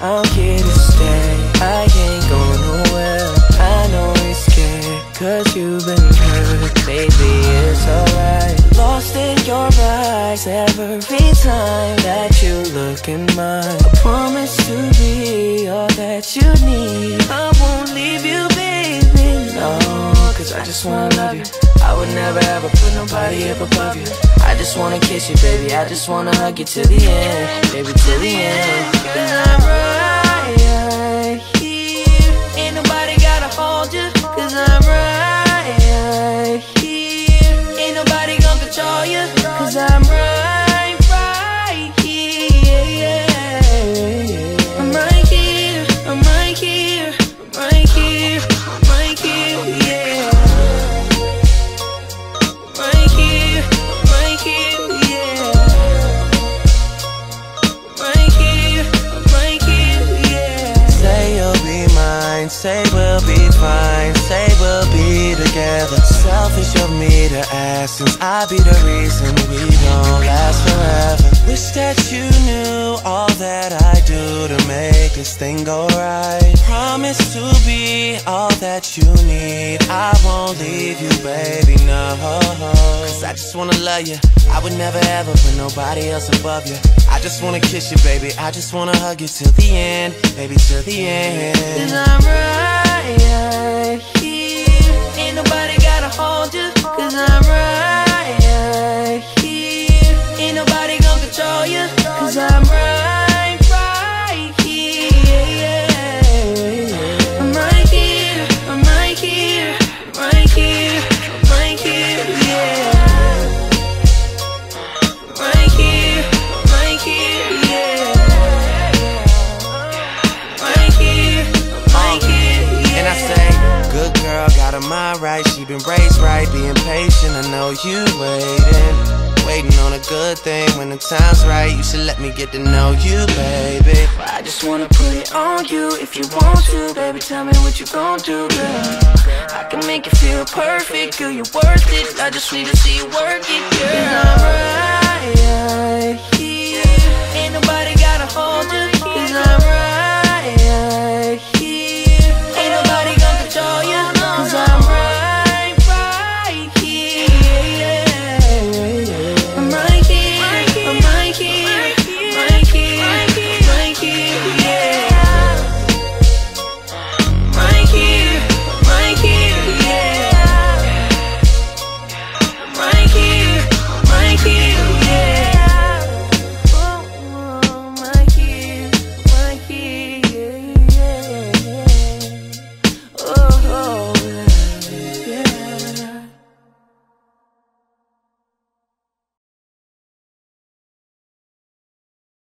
I'm here to stay. I ain't going nowhere. I know you're scared, cause you've been hurt. Baby, it's alright. Lost in your eyes every time that you look in mine. I promise to be all that you need. I never ever put nobody up above you. I just wanna kiss you, baby. I just wanna hug you till the end, baby, till the end. Cause we'll be fine. Say we'll be together. Selfish of me to ask, since I be the reason we don't last forever. Wish that you knew all that I do to make this thing go right. Promise to be all that you need. I won't leave you, baby, no. Cause I just wanna love you. I would never ever put nobody else above you. I just wanna kiss you, baby. I just wanna hug you till the end, baby, till the end. Cause I'm right here. Got her right. She been raised right, being patient. I know you waiting. Waiting on a good thing when the time's right. You should let me get to know you, baby. I just wanna put it on you if you want to, baby. Tell me what you gon' do, girl. I can make you feel perfect, girl. You're worth it. I just need to see you work it, girl.